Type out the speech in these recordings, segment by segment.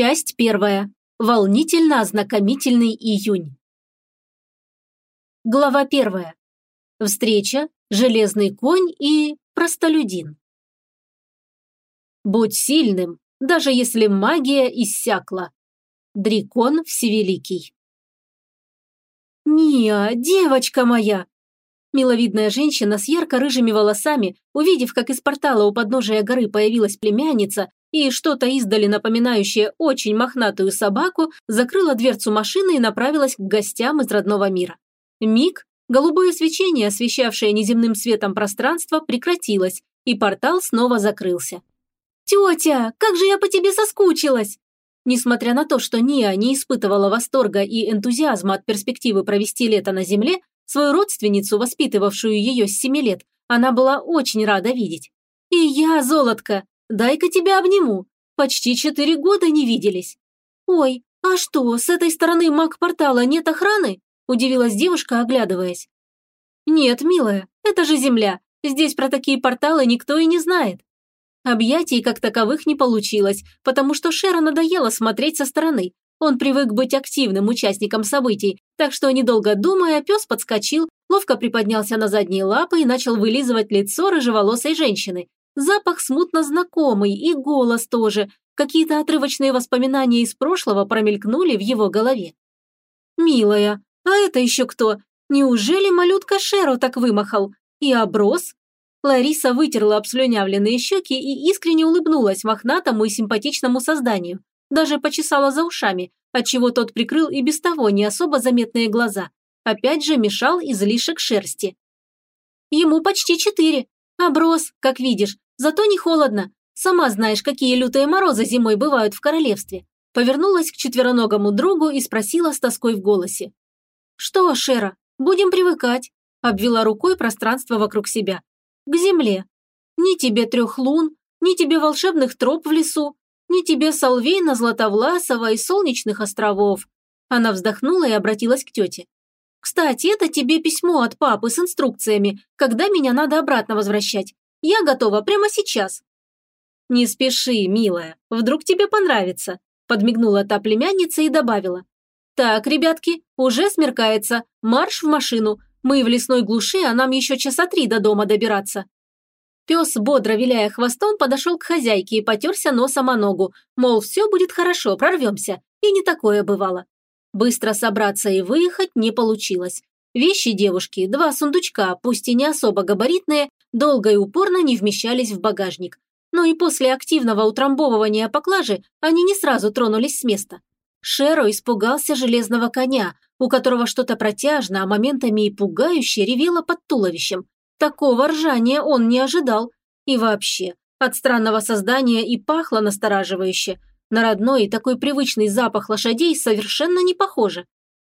Часть первая. Волнительно-ознакомительный июнь. Глава первая. Встреча, железный конь и простолюдин. Будь сильным, даже если магия иссякла. Дрикон Всевеликий. «Ния, девочка моя!» Миловидная женщина с ярко-рыжими волосами, увидев, как из портала у подножия горы появилась племянница, и что-то издали напоминающее очень мохнатую собаку, закрыла дверцу машины и направилась к гостям из родного мира. Миг, голубое свечение, освещавшее неземным светом пространство, прекратилось, и портал снова закрылся. «Тетя, как же я по тебе соскучилась!» Несмотря на то, что Ния не испытывала восторга и энтузиазма от перспективы провести лето на Земле, свою родственницу, воспитывавшую ее с семи лет, она была очень рада видеть. «И я, золотко, Дай-ка тебя обниму. Почти четыре года не виделись». «Ой, а что, с этой стороны маг-портала нет охраны?» – удивилась девушка, оглядываясь. «Нет, милая, это же Земля. Здесь про такие порталы никто и не знает». Объятий как таковых не получилось, потому что Шера надоело смотреть со стороны. Он привык быть активным участником событий, так что, недолго думая, пес подскочил, ловко приподнялся на задние лапы и начал вылизывать лицо рыжеволосой женщины, Запах смутно знакомый и голос тоже. Какие-то отрывочные воспоминания из прошлого промелькнули в его голове. «Милая, а это еще кто? Неужели малютка Шеро так вымахал? И оброс?» Лариса вытерла обслюнявленные щеки и искренне улыбнулась мохнатому и симпатичному созданию. Даже почесала за ушами, отчего тот прикрыл и без того не особо заметные глаза. Опять же мешал излишек шерсти. Ему почти четыре. Оброс, как видишь, Зато не холодно. Сама знаешь, какие лютые морозы зимой бывают в королевстве. Повернулась к четвероногому другу и спросила с тоской в голосе. «Что, Шера, будем привыкать?» Обвела рукой пространство вокруг себя. «К земле. Ни тебе трех лун, ни тебе волшебных троп в лесу, ни тебе Солвейна, Златовласова и Солнечных островов». Она вздохнула и обратилась к тете. «Кстати, это тебе письмо от папы с инструкциями, когда меня надо обратно возвращать. Я готова прямо сейчас». «Не спеши, милая, вдруг тебе понравится», подмигнула та племянница и добавила. «Так, ребятки, уже смеркается, марш в машину. Мы в лесной глуши, а нам еще часа три до дома добираться». Пес, бодро виляя хвостом, подошел к хозяйке и потерся носом о ногу, мол, все будет хорошо, прорвемся. И не такое бывало. Быстро собраться и выехать не получилось. Вещи девушки, два сундучка, пусть и не особо габаритные, долго и упорно не вмещались в багажник. Но и после активного утрамбовывания поклажи они не сразу тронулись с места. Шеро испугался железного коня, у которого что-то протяжно, а моментами и пугающе ревело под туловищем. Такого ржания он не ожидал. И вообще, от странного создания и пахло настораживающе. На родной и такой привычный запах лошадей совершенно не похоже.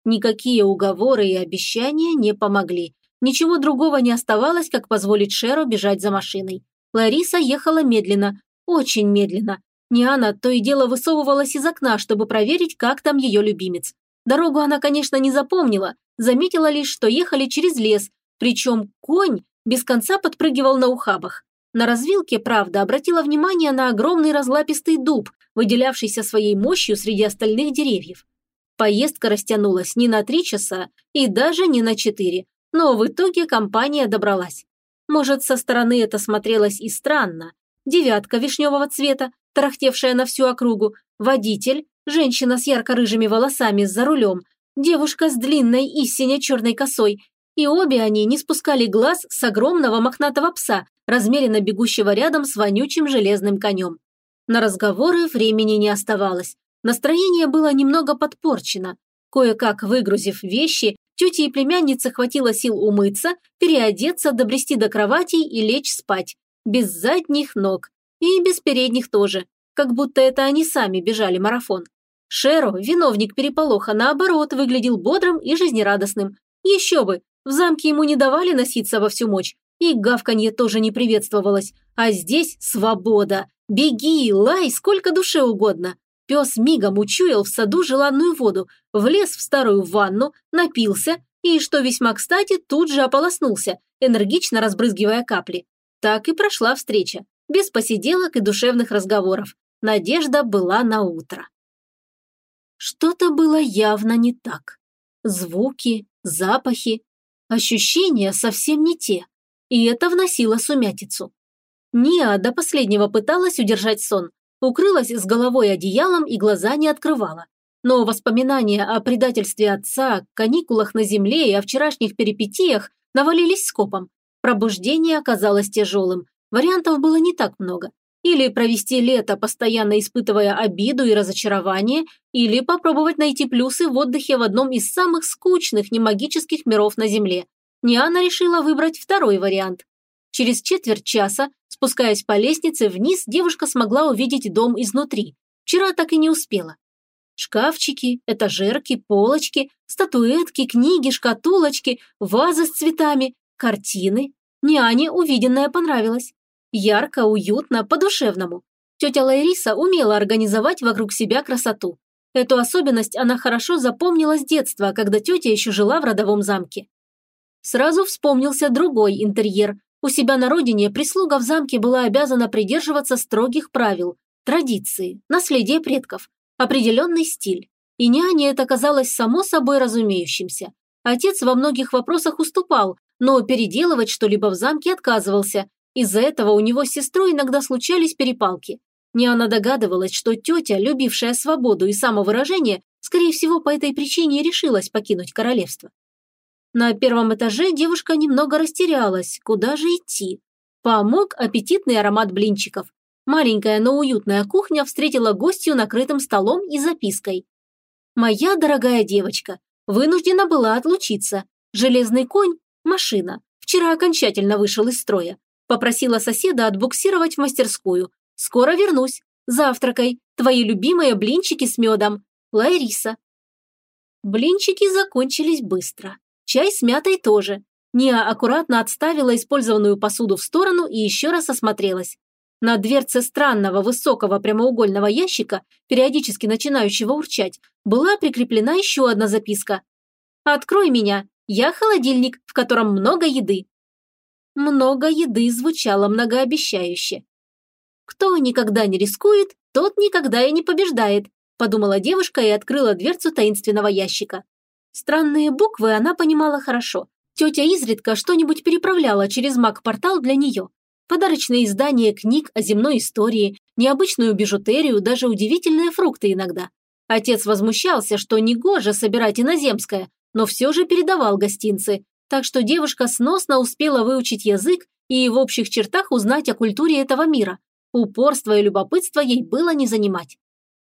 Никакие уговоры и обещания не помогли. Ничего другого не оставалось, как позволить Шеру бежать за машиной. Лариса ехала медленно, очень медленно. Ниана то и дело высовывалась из окна, чтобы проверить, как там ее любимец. Дорогу она, конечно, не запомнила, заметила лишь, что ехали через лес, причем конь без конца подпрыгивал на ухабах. На развилке, правда, обратила внимание на огромный разлапистый дуб, выделявшийся своей мощью среди остальных деревьев. Поездка растянулась не на три часа и даже не на четыре, но в итоге компания добралась. Может, со стороны это смотрелось и странно. Девятка вишневого цвета, тарахтевшая на всю округу, водитель, женщина с ярко-рыжими волосами за рулем, девушка с длинной и сине-черной косой, и обе они не спускали глаз с огромного мохнатого пса, размеренно бегущего рядом с вонючим железным конем. На разговоры времени не оставалось. Настроение было немного подпорчено. Кое-как выгрузив вещи, тете и племяннице хватило сил умыться, переодеться, добрести до кровати и лечь спать. Без задних ног. И без передних тоже. Как будто это они сами бежали марафон. Шеро, виновник переполоха, наоборот, выглядел бодрым и жизнерадостным. Еще бы, в замке ему не давали носиться во всю мощь, и гавканье тоже не приветствовалось. А здесь свобода. Беги, лай, сколько душе угодно. Пес мигом учуял в саду желанную воду, влез в старую ванну, напился и, что весьма кстати, тут же ополоснулся, энергично разбрызгивая капли. Так и прошла встреча, без посиделок и душевных разговоров. Надежда была на утро. Что-то было явно не так. Звуки, запахи, ощущения совсем не те. И это вносило сумятицу. Ниа до последнего пыталась удержать сон, укрылась с головой одеялом и глаза не открывала. Но воспоминания о предательстве отца, каникулах на земле и о вчерашних перипетиях навалились скопом. Пробуждение оказалось тяжелым. Вариантов было не так много. Или провести лето, постоянно испытывая обиду и разочарование, или попробовать найти плюсы в отдыхе в одном из самых скучных немагических миров на Земле. Ниана решила выбрать второй вариант. Через четверть часа, спускаясь по лестнице вниз, девушка смогла увидеть дом изнутри. Вчера так и не успела. Шкафчики, этажерки, полочки, статуэтки, книги, шкатулочки, вазы с цветами, картины. Няне увиденное понравилось. Ярко, уютно, по-душевному. Тетя Лайриса умела организовать вокруг себя красоту. Эту особенность она хорошо запомнила с детства, когда тетя еще жила в родовом замке. Сразу вспомнился другой интерьер. У себя на родине прислуга в замке была обязана придерживаться строгих правил, традиции, наследия предков, определенный стиль. И няне это казалось само собой разумеющимся. Отец во многих вопросах уступал, но переделывать что-либо в замке отказывался, из-за этого у него с сестрой иногда случались перепалки. Не она догадывалась, что тетя, любившая свободу и самовыражение, скорее всего, по этой причине решилась покинуть королевство. На первом этаже девушка немного растерялась, куда же идти. Помог аппетитный аромат блинчиков. Маленькая, но уютная кухня встретила гостью накрытым столом и запиской. «Моя дорогая девочка, вынуждена была отлучиться. Железный конь – машина. Вчера окончательно вышел из строя. Попросила соседа отбуксировать в мастерскую. Скоро вернусь. Завтракай. Твои любимые блинчики с медом. Лайриса. Блинчики закончились быстро. Чай с мятой тоже. Ния аккуратно отставила использованную посуду в сторону и еще раз осмотрелась. На дверце странного высокого прямоугольного ящика, периодически начинающего урчать, была прикреплена еще одна записка. «Открой меня. Я холодильник, в котором много еды. Много еды звучало многообещающе. «Кто никогда не рискует, тот никогда и не побеждает», подумала девушка и открыла дверцу таинственного ящика. Странные буквы она понимала хорошо. Тетя изредка что-нибудь переправляла через маг-портал для нее. Подарочные издания книг о земной истории, необычную бижутерию, даже удивительные фрукты иногда. Отец возмущался, что негоже собирать иноземское, но все же передавал гостинцы, так что девушка сносно успела выучить язык и в общих чертах узнать о культуре этого мира. Упорство и любопытство ей было не занимать.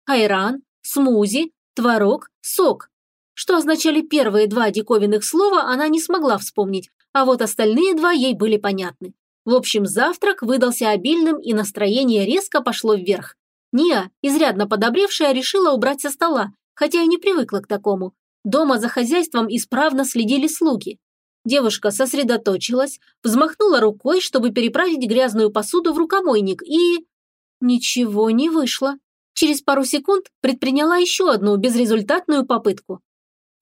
Айран, смузи, творог, сок. Что означали первые два диковинных слова, она не смогла вспомнить, а вот остальные два ей были понятны. В общем, завтрак выдался обильным, и настроение резко пошло вверх. Ния, изрядно подобревшая, решила убрать со стола, хотя и не привыкла к такому. Дома за хозяйством исправно следили слуги. Девушка сосредоточилась, взмахнула рукой, чтобы переправить грязную посуду в рукомойник, и... Ничего не вышло. Через пару секунд предприняла еще одну безрезультатную попытку.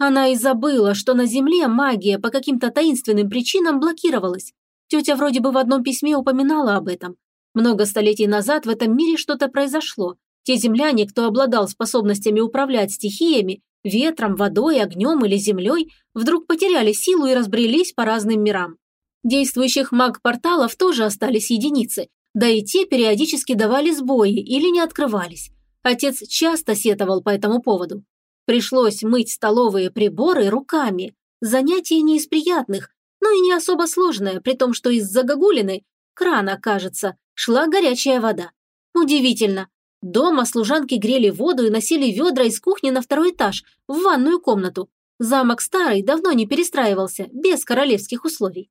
Она и забыла, что на Земле магия по каким-то таинственным причинам блокировалась. Тетя вроде бы в одном письме упоминала об этом. Много столетий назад в этом мире что-то произошло. Те земляне, кто обладал способностями управлять стихиями, ветром, водой, огнем или землей, вдруг потеряли силу и разбрелись по разным мирам. Действующих маг-порталов тоже остались единицы, да и те периодически давали сбои или не открывались. Отец часто сетовал по этому поводу. Пришлось мыть столовые приборы руками. Занятие не из приятных, но и не особо сложное, при том, что из загогулины, крана, кажется, шла горячая вода. Удивительно, Дома служанки грели воду и носили ведра из кухни на второй этаж, в ванную комнату. Замок старый, давно не перестраивался, без королевских условий.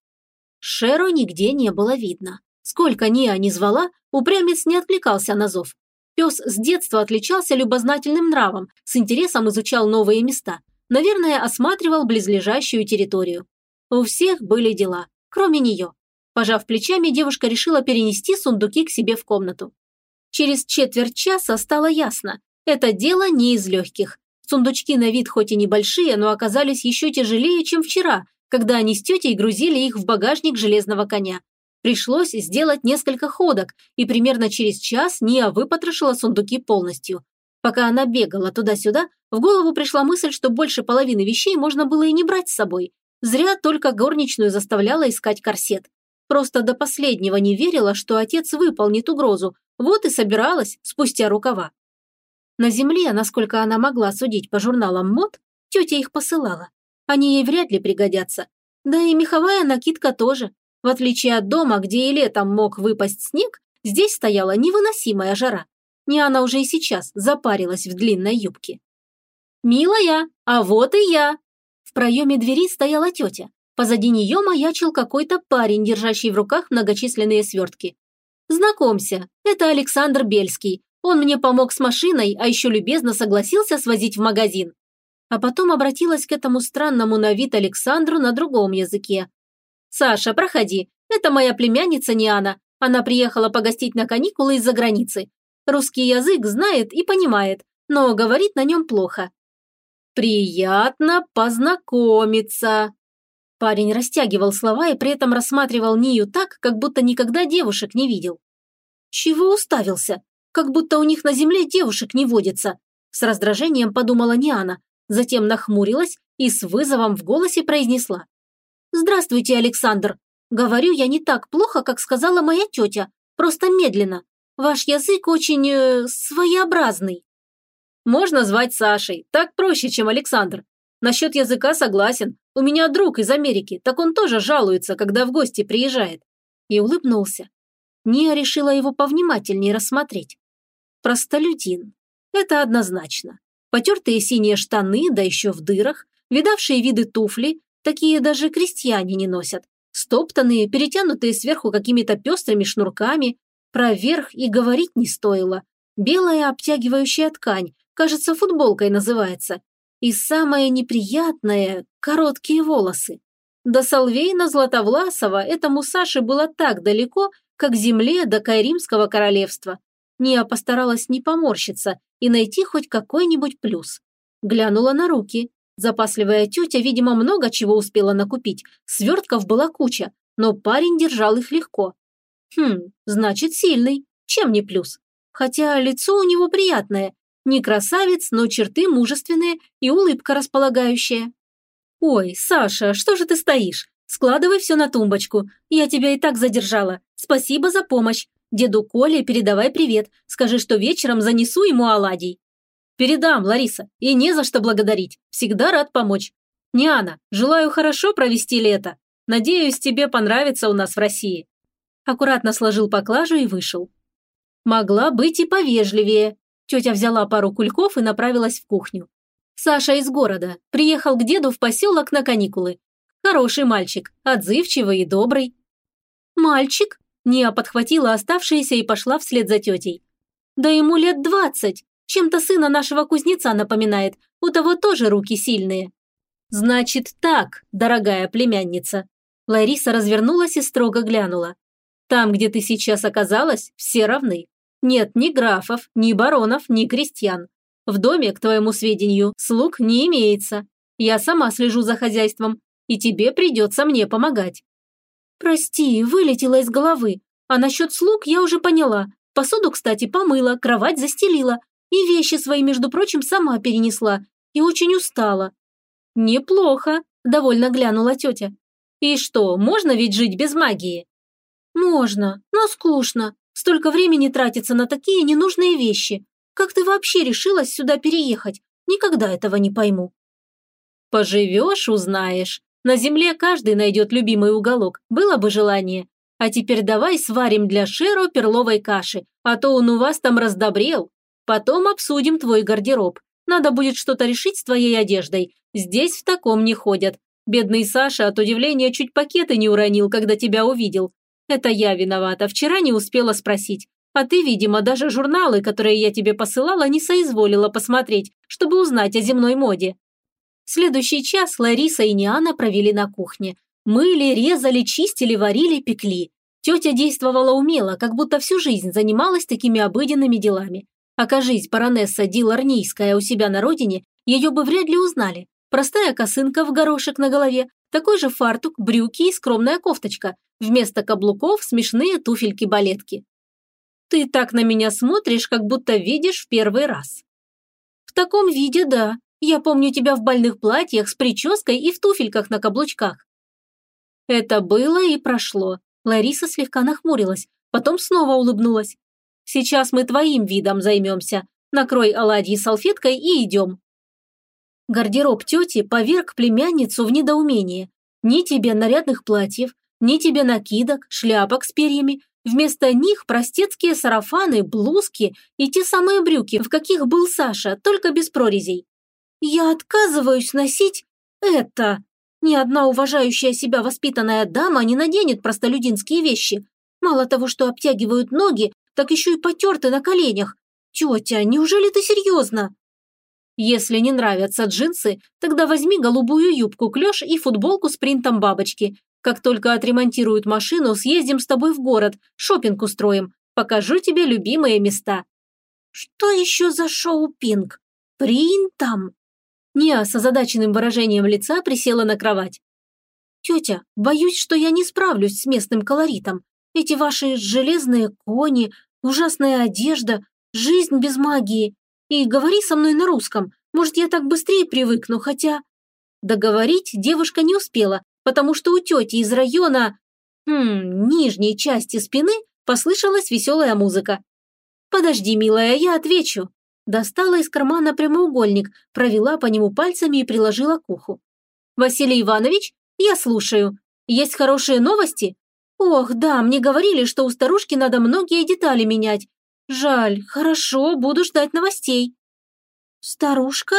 Шеро нигде не было видно. Сколько Ниа не звала, упрямец не откликался на зов. Пес с детства отличался любознательным нравом, с интересом изучал новые места. Наверное, осматривал близлежащую территорию. У всех были дела, кроме нее. Пожав плечами, девушка решила перенести сундуки к себе в комнату. Через четверть часа стало ясно. Это дело не из легких. Сундучки на вид хоть и небольшие, но оказались еще тяжелее, чем вчера, когда они с тетей грузили их в багажник железного коня. Пришлось сделать несколько ходок, и примерно через час Ния выпотрошила сундуки полностью. Пока она бегала туда-сюда, в голову пришла мысль, что больше половины вещей можно было и не брать с собой. Зря только горничную заставляла искать корсет. Просто до последнего не верила, что отец выполнит угрозу, вот и собиралась, спустя рукава. На земле, насколько она могла судить по журналам мод, тетя их посылала. Они ей вряд ли пригодятся. Да и меховая накидка тоже. В отличие от дома, где и летом мог выпасть снег, здесь стояла невыносимая жара. Не она уже и сейчас запарилась в длинной юбке. «Милая, а вот и я!» В проеме двери стояла тетя. Позади нее маячил какой-то парень, держащий в руках многочисленные свертки. «Знакомься, это Александр Бельский. Он мне помог с машиной, а еще любезно согласился свозить в магазин». А потом обратилась к этому странному на вид Александру на другом языке. «Саша, проходи. Это моя племянница Ниана. Она приехала погостить на каникулы из-за границы. Русский язык знает и понимает, но говорит на нем плохо. «Приятно познакомиться!» Парень растягивал слова и при этом рассматривал Нию так, как будто никогда девушек не видел. «Чего уставился? Как будто у них на земле девушек не водится!» С раздражением подумала Ниана, затем нахмурилась и с вызовом в голосе произнесла. «Здравствуйте, Александр. Говорю я не так плохо, как сказала моя тетя, просто медленно. Ваш язык очень... Э, своеобразный». Можно звать Сашей, так проще, чем Александр. Насчет языка согласен. У меня друг из Америки, так он тоже жалуется, когда в гости приезжает. И улыбнулся. Ния решила его повнимательнее рассмотреть. Простолюдин. Это однозначно. Потертые синие штаны, да еще в дырах, видавшие виды туфли, такие даже крестьяне не носят. Стоптанные, перетянутые сверху какими-то пестрыми шнурками. Про верх и говорить не стоило. Белая обтягивающая ткань, Кажется, футболкой называется. И самое неприятное – короткие волосы. До Салвейна Златовласова этому Саше было так далеко, как земле до Кайримского королевства. Ния постаралась не поморщиться и найти хоть какой-нибудь плюс. Глянула на руки. Запасливая тетя, видимо, много чего успела накупить. Свертков была куча, но парень держал их легко. Хм, значит, сильный. Чем не плюс? Хотя лицо у него приятное, не красавец, но черты мужественные и улыбка располагающая. «Ой, Саша, что же ты стоишь? Складывай все на тумбочку. Я тебя и так задержала. Спасибо за помощь. Деду Коле передавай привет. Скажи, что вечером занесу ему оладий». «Передам, Лариса, и не за что благодарить. Всегда рад помочь. Ниана, желаю хорошо провести лето. Надеюсь, тебе понравится у нас в России». Аккуратно сложил поклажу и вышел. Могла быть и повежливее, Тетя взяла пару кульков и направилась в кухню. Саша из города. Приехал к деду в поселок на каникулы. Хороший мальчик, отзывчивый и добрый. «Мальчик?» Ния подхватила оставшиеся и пошла вслед за тетей. «Да ему лет двадцать. Чем-то сына нашего кузнеца напоминает. У того тоже руки сильные». «Значит так, дорогая племянница». Лариса развернулась и строго глянула. «Там, где ты сейчас оказалась, все равны. Нет ни графов, ни баронов, ни крестьян. В доме, к твоему сведению, слуг не имеется. Я сама слежу за хозяйством, и тебе придется мне помогать». «Прости, вылетела из головы. А насчет слуг я уже поняла. Посуду, кстати, помыла, кровать застелила. И вещи свои, между прочим, сама перенесла. И очень устала». «Неплохо», – довольно глянула тетя. «И что, можно ведь жить без магии?» «Можно, но скучно. Столько времени тратится на такие ненужные вещи. Как ты вообще решилась сюда переехать? Никогда этого не пойму». «Поживешь – узнаешь. На земле каждый найдет любимый уголок, было бы желание. А теперь давай сварим для Шеро перловой каши, а то он у вас там раздобрел. Потом обсудим твой гардероб. Надо будет что-то решить с твоей одеждой. Здесь в таком не ходят. Бедный Саша от удивления чуть пакеты не уронил, когда тебя увидел. Это я виновата, вчера не успела спросить. А ты, видимо, даже журналы, которые я тебе посылала, не соизволила посмотреть, чтобы узнать о земной моде. Следующий час Лариса и Ниана провели на кухне. Мыли, резали, чистили, варили, пекли. Тетя действовала умело, как будто всю жизнь занималась такими обыденными делами. Окажись баронесса Диларнийская у себя на родине, ее бы вряд ли узнали. Простая косынка в горошек на голове, такой же фартук, брюки и скромная кофточка. Вместо каблуков смешные туфельки-балетки. Ты так на меня смотришь, как будто видишь в первый раз. В таком виде, да. Я помню тебя в больных платьях с прической и в туфельках на каблучках. Это было и прошло. Лариса слегка нахмурилась, потом снова улыбнулась. Сейчас мы твоим видом займемся. Накрой оладьи салфеткой и идем. Гардероб тети поверг племянницу в недоумение. Ни тебе нарядных платьев, ни тебе накидок, шляпок с перьями. Вместо них простецкие сарафаны, блузки и те самые брюки, в каких был Саша, только без прорезей. Я отказываюсь носить это. Ни одна уважающая себя воспитанная дама не наденет простолюдинские вещи. Мало того, что обтягивают ноги, так еще и потерты на коленях. Тетя, неужели ты серьезно? Если не нравятся джинсы, тогда возьми голубую юбку клеш и футболку с принтом бабочки. Как только отремонтируют машину, съездим с тобой в город, шопинг устроим. Покажу тебе любимые места. Что еще за шоу Пинг? Принтом? Ниа с озадаченным выражением лица присела на кровать. «Тетя, боюсь, что я не справлюсь с местным колоритом. Эти ваши железные кони, ужасная одежда, жизнь без магии. И говори со мной на русском. Может, я так быстрее привыкну, хотя...» Договорить девушка не успела, потому что у тети из района... Хм, нижней части спины послышалась веселая музыка. «Подожди, милая, я отвечу». Достала из кармана прямоугольник, провела по нему пальцами и приложила к уху. «Василий Иванович, я слушаю. Есть хорошие новости?» «Ох, да, мне говорили, что у старушки надо многие детали менять. Жаль, хорошо, буду ждать новостей». «Старушка?»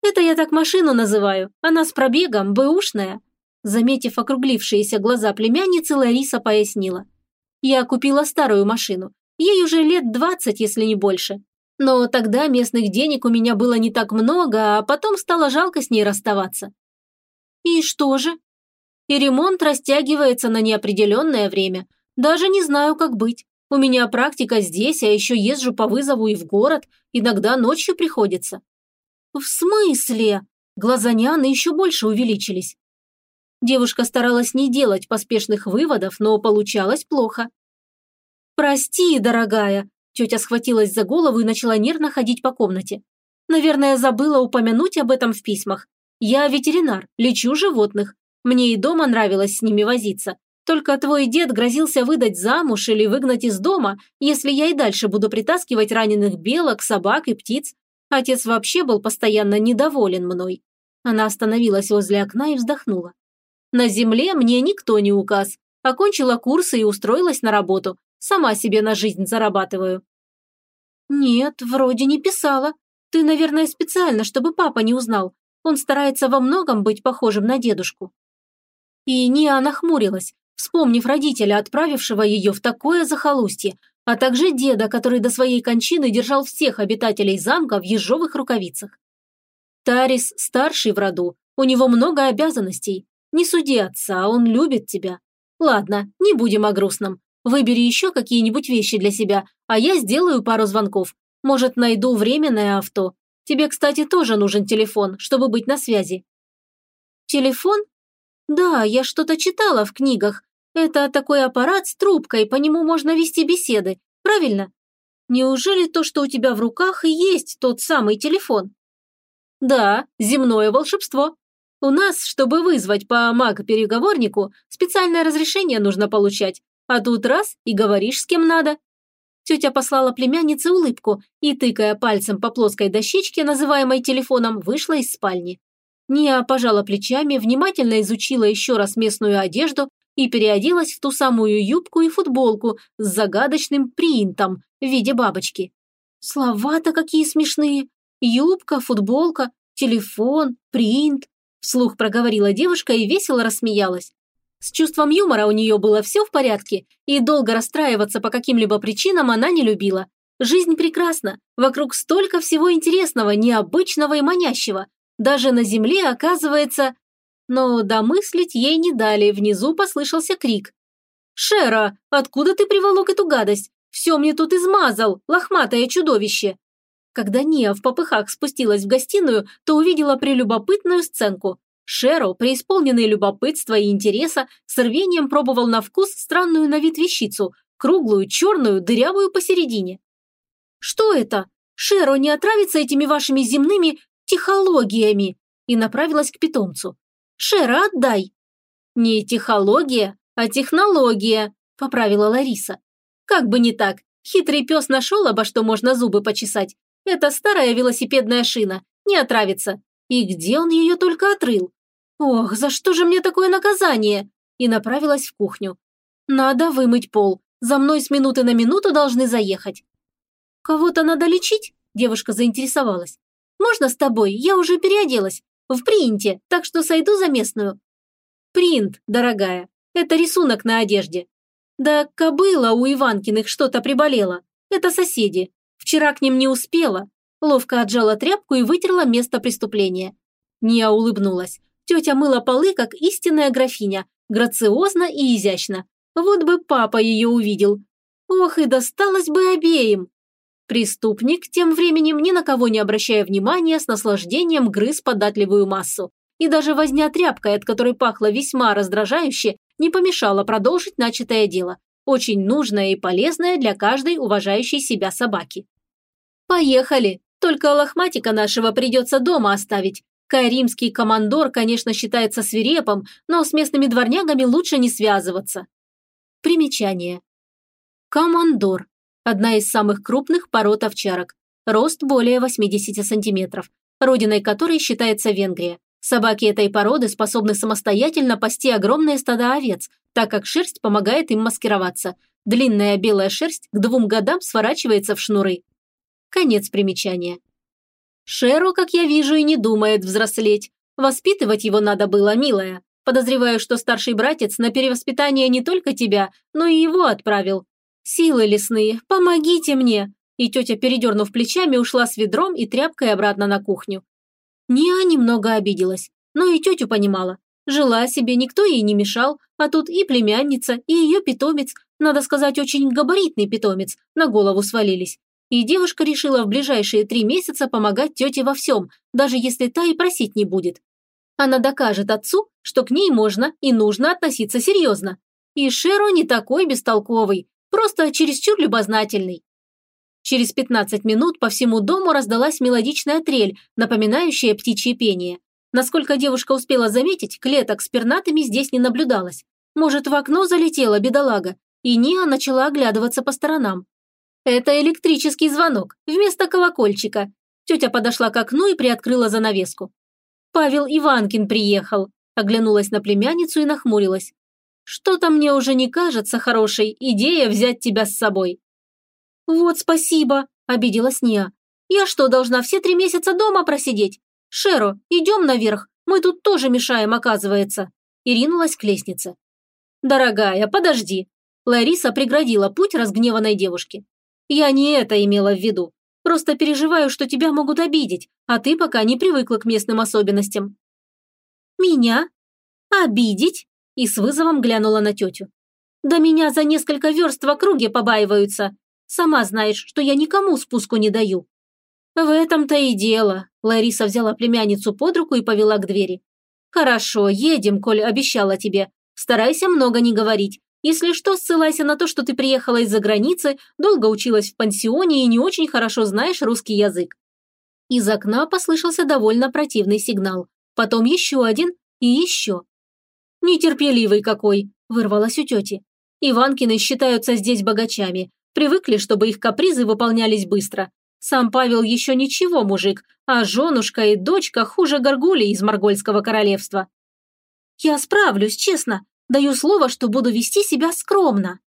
«Это я так машину называю. Она с пробегом, бэушная». Заметив округлившиеся глаза племянницы, Лариса пояснила. «Я купила старую машину. Ей уже лет двадцать, если не больше. Но тогда местных денег у меня было не так много, а потом стало жалко с ней расставаться. И что же? И ремонт растягивается на неопределенное время. Даже не знаю, как быть. У меня практика здесь, а еще езжу по вызову и в город, иногда ночью приходится. В смысле? Глаза Нианы еще больше увеличились. Девушка старалась не делать поспешных выводов, но получалось плохо. «Прости, дорогая», Тетя схватилась за голову и начала нервно ходить по комнате. Наверное, забыла упомянуть об этом в письмах. Я ветеринар, лечу животных. Мне и дома нравилось с ними возиться. Только твой дед грозился выдать замуж или выгнать из дома, если я и дальше буду притаскивать раненых белок, собак и птиц. Отец вообще был постоянно недоволен мной. Она остановилась возле окна и вздохнула. На земле мне никто не указ. Окончила курсы и устроилась на работу. Сама себе на жизнь зарабатываю. «Нет, вроде не писала. Ты, наверное, специально, чтобы папа не узнал. Он старается во многом быть похожим на дедушку». И Ния нахмурилась, вспомнив родителя, отправившего ее в такое захолустье, а также деда, который до своей кончины держал всех обитателей замка в ежовых рукавицах. Тарис старший в роду, у него много обязанностей. Не суди отца, он любит тебя. Ладно, не будем о грустном. Выбери еще какие-нибудь вещи для себя, а я сделаю пару звонков. Может, найду временное авто. Тебе, кстати, тоже нужен телефон, чтобы быть на связи». «Телефон? Да, я что-то читала в книгах. Это такой аппарат с трубкой, по нему можно вести беседы, правильно? Неужели то, что у тебя в руках, и есть тот самый телефон?» «Да, земное волшебство. У нас, чтобы вызвать по маг-переговорнику, специальное разрешение нужно получать, а тут раз и говоришь с кем надо. Тетя послала племяннице улыбку и, тыкая пальцем по плоской дощечке, называемой телефоном, вышла из спальни. Ния пожала плечами, внимательно изучила еще раз местную одежду и переоделась в ту самую юбку и футболку с загадочным принтом в виде бабочки. Слова-то какие смешные. Юбка, футболка, телефон, принт. Вслух проговорила девушка и весело рассмеялась. С чувством юмора у нее было все в порядке, и долго расстраиваться по каким-либо причинам она не любила. Жизнь прекрасна, вокруг столько всего интересного, необычного и манящего. Даже на земле, оказывается... Но домыслить ей не дали, внизу послышался крик. «Шера, откуда ты приволок эту гадость? Все мне тут измазал, лохматое чудовище!» Когда Ния в попыхах спустилась в гостиную, то увидела прелюбопытную сценку. Шеро, преисполненный любопытства и интереса, с рвением пробовал на вкус странную на вид вещицу, круглую, черную, дырявую посередине. «Что это? Шеро не отравится этими вашими земными технологиями!» и направилась к питомцу. «Шера, отдай!» «Не технология, а технология», – поправила Лариса. «Как бы не так, хитрый пес нашел, обо что можно зубы почесать. Это старая велосипедная шина, не отравится. И где он ее только отрыл? Ох, за что же мне такое наказание?» И направилась в кухню. «Надо вымыть пол. За мной с минуты на минуту должны заехать». «Кого-то надо лечить?» – девушка заинтересовалась. «Можно с тобой? Я уже переоделась. В принте, так что сойду за местную». «Принт, дорогая. Это рисунок на одежде. Да кобыла у Иванкиных что-то приболела. Это соседи. Вчера к ним не успела. Ловко отжала тряпку и вытерла место преступления. Ния улыбнулась. Тетя мыла полы, как истинная графиня, грациозно и изящно. Вот бы папа ее увидел. Ох, и досталось бы обеим. Преступник, тем временем, ни на кого не обращая внимания, с наслаждением грыз податливую массу. И даже возня тряпкой, от которой пахло весьма раздражающе, не помешала продолжить начатое дело, очень нужное и полезное для каждой уважающей себя собаки. «Поехали! Только лохматика нашего придется дома оставить. Кайримский командор, конечно, считается свирепым, но с местными дворнягами лучше не связываться». Примечание. Командор одна из самых крупных пород овчарок, рост более 80 сантиметров, родиной которой считается Венгрия. Собаки этой породы способны самостоятельно пасти огромные стада овец, так как шерсть помогает им маскироваться. Длинная белая шерсть к двум годам сворачивается в шнуры. Конец примечания. Шеру, как я вижу, и не думает взрослеть. Воспитывать его надо было, милая. Подозреваю, что старший братец на перевоспитание не только тебя, но и его отправил. «Силы лесные, помогите мне!» И тетя, передернув плечами, ушла с ведром и тряпкой обратно на кухню. Ниа немного обиделась, но и тетю понимала. Жила себе, никто ей не мешал, а тут и племянница, и ее питомец, надо сказать, очень габаритный питомец, на голову свалились. И девушка решила в ближайшие три месяца помогать тете во всем, даже если та и просить не будет. Она докажет отцу, что к ней можно и нужно относиться серьезно. И Шеро не такой бестолковый, Просто чересчур любознательный. Через 15 минут по всему дому раздалась мелодичная трель, напоминающая птичье пение. Насколько девушка успела заметить, клеток с пернатыми здесь не наблюдалось. Может, в окно залетела бедолага, и Ния начала оглядываться по сторонам. Это электрический звонок, вместо колокольчика. Тетя подошла к окну и приоткрыла занавеску. «Павел Иванкин приехал», оглянулась на племянницу и нахмурилась. Что-то мне уже не кажется хорошей идея взять тебя с собой». «Вот спасибо», – обиделась Ния. «Я что, должна все три месяца дома просидеть? Шеро, идем наверх, мы тут тоже мешаем, оказывается». И ринулась к лестнице. «Дорогая, подожди». Лариса преградила путь разгневанной девушке. «Я не это имела в виду. Просто переживаю, что тебя могут обидеть, а ты пока не привыкла к местным особенностям». «Меня? Обидеть?» И с вызовом глянула на тетю. «Да меня за несколько верст в округе побаиваются. Сама знаешь, что я никому спуску не даю». «В этом-то и дело», – Лариса взяла племянницу под руку и повела к двери. «Хорошо, едем, коль обещала тебе. Старайся много не говорить. Если что, ссылайся на то, что ты приехала из-за границы, долго училась в пансионе и не очень хорошо знаешь русский язык». Из окна послышался довольно противный сигнал. Потом еще один и еще. «Нетерпеливый какой!» – вырвалось у тети. «Иванкины считаются здесь богачами. Привыкли, чтобы их капризы выполнялись быстро. Сам Павел еще ничего, мужик, а женушка и дочка хуже горгули из Маргольского королевства». «Я справлюсь, честно. Даю слово, что буду вести себя скромно»,